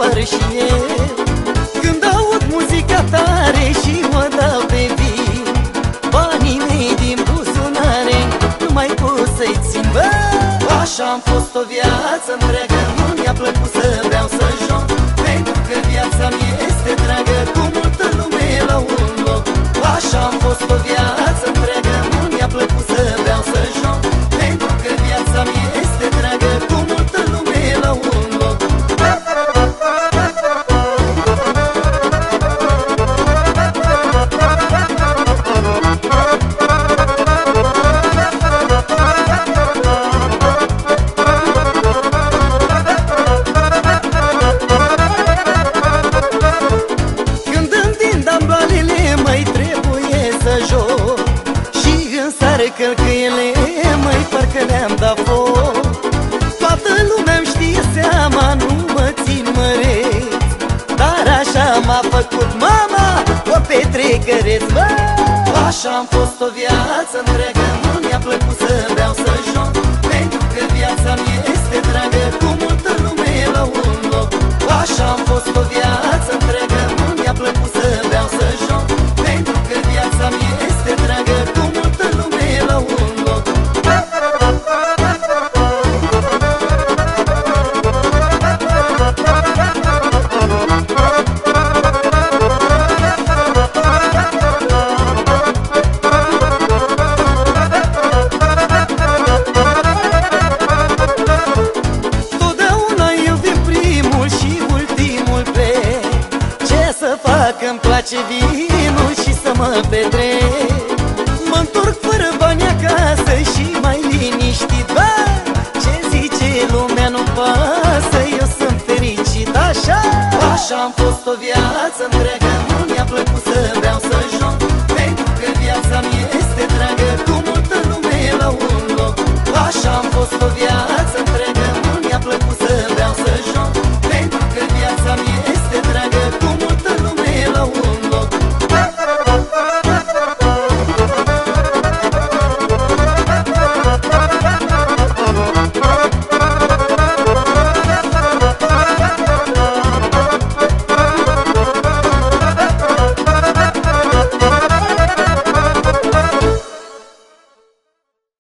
apar Când aud muzica tare și mă dau de vin Banii mei din buzunare nu mai pot să-i țin bă! Așa am fost o viață întreagă Nu mi-a plăcut să beau să joc Pentru că viața mi este dragă Cu multă lume la un loc. Așa am fost o viață întreagă. Călcâiele, măi, parcă le-am dat foc. Toată lumea îmi știe seama, nu mă țin măreț. Dar așa m-a făcut mama, o petrecăreț, bă. Așa am fost o viață întreagă, nu mi-a plăcut să beau să joc Pentru că viața mi este dragă, Dacă îmi place vinul și să mă petrec mă întorc fără bani acasă și mai liniștit. Ba, ce zice lumea nu pasă, eu sunt fericit așa. Așa am fost o viață întreagă, nu mi-a plăcut să beau, să joc Pentru că viața mi este dragă, cu multă lume la un loc. Așa am fost o viață